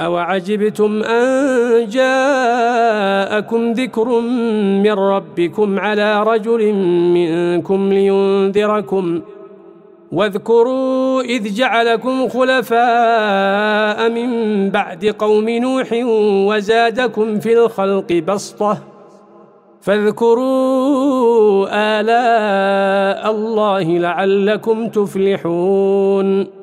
أوعجبتم أن جاءكم ذكر من ربكم على رجل منكم لينذركم واذكروا إذ جعلكم خلفاء من بعد قوم نوح وزادكم في الخلق بسطة فاذكروا آلاء الله لعلكم تفلحون